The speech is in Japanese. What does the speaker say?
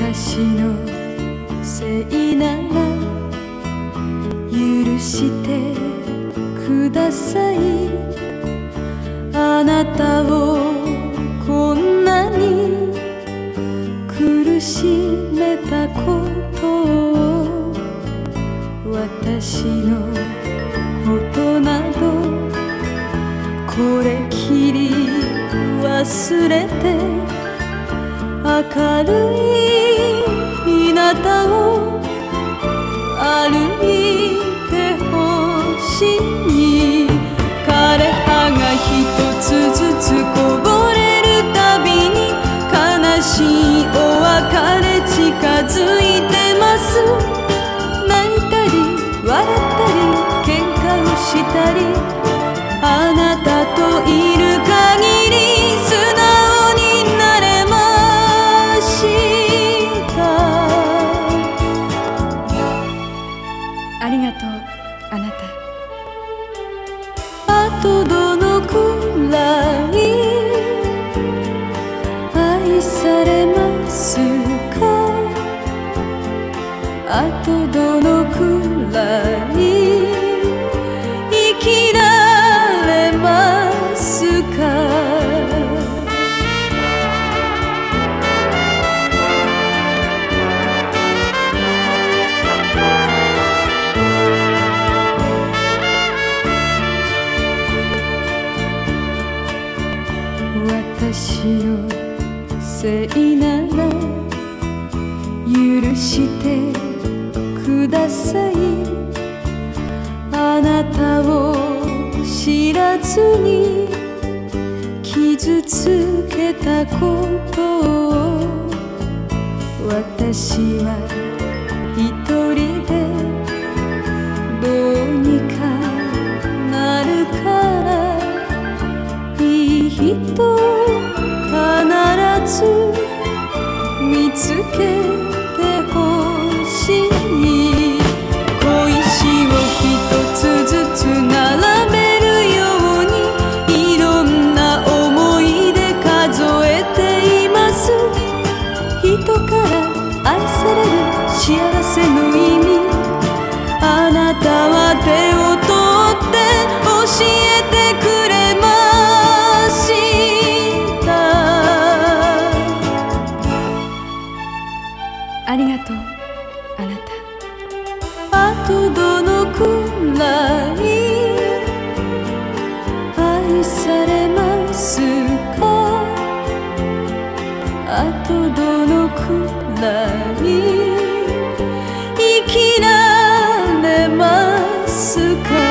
私のせいなら許してくださいあなたをこんなに苦しめたことを私のことなどこれきり忘れて明るい日向を歩いてほしい枯れ葉が一つずつこぼれるたびに悲しいお別れ近づいてます。泣いたり笑ったり喧嘩をしたりあなとどのくらい愛されますか？あとどのくらい私のせいなら許してくださいあなたを知らずに傷つけたことを私は一人でどうにかなるから。いい人つけてほしい小石を一つずつ並べるようにいろんな思い出数えています。人から愛される幸せの意味。あなたは手を取って教えくらい生きられますか？